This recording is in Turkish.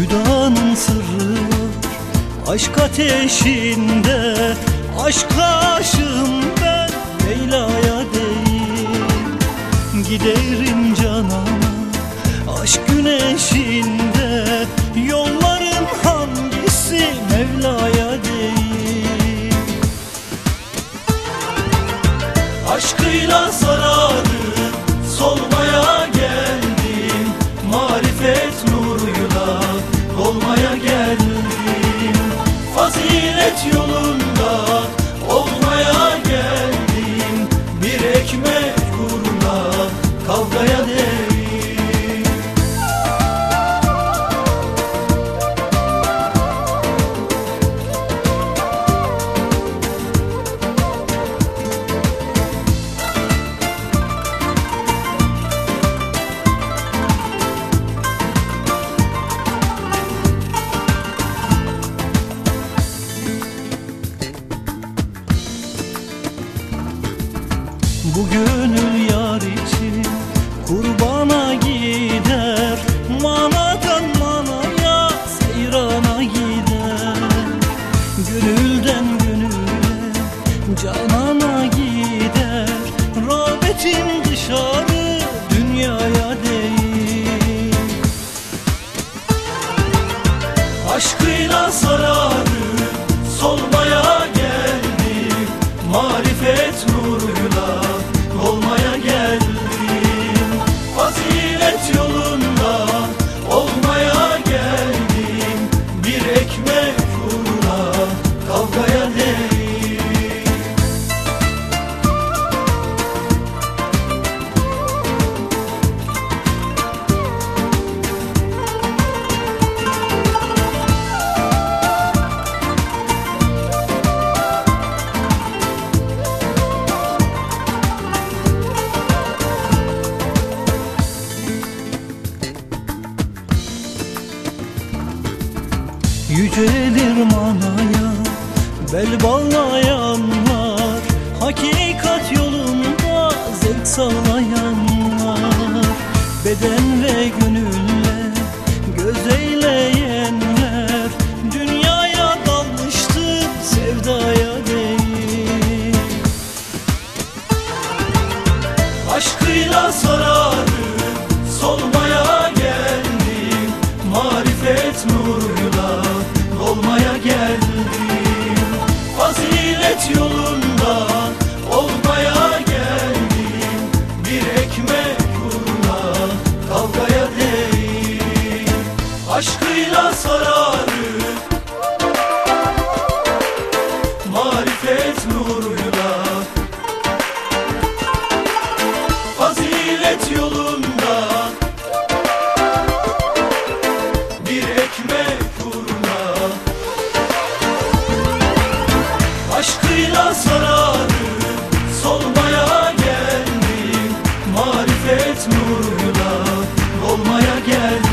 Hüdanın sırrı Aşk ateşinde Aşka aşığım ben Leyla'ya değil Giderim canana Aşk güneşinde Yolların hangisi Mevla'ya değil? Aşkıyla sararıp Fazilet Bu gönül yar için kurbana gider Manadan manaya seyrana gider. Gönülden gönüle canana Yücelir manaya bel bağlayanlar Hakikat yolunda zevk sağlayanlar. Beden ve gönülle göz eyleyenler. Dünyaya dalmıştır sevdaya değil. Aşkıyla sararıp solmaya kavgaya değil Aşkıyla sararım Marifet nuruyla. Fazilet yolunda. Bir ekmek uğruna. Aşkıyla sararım gel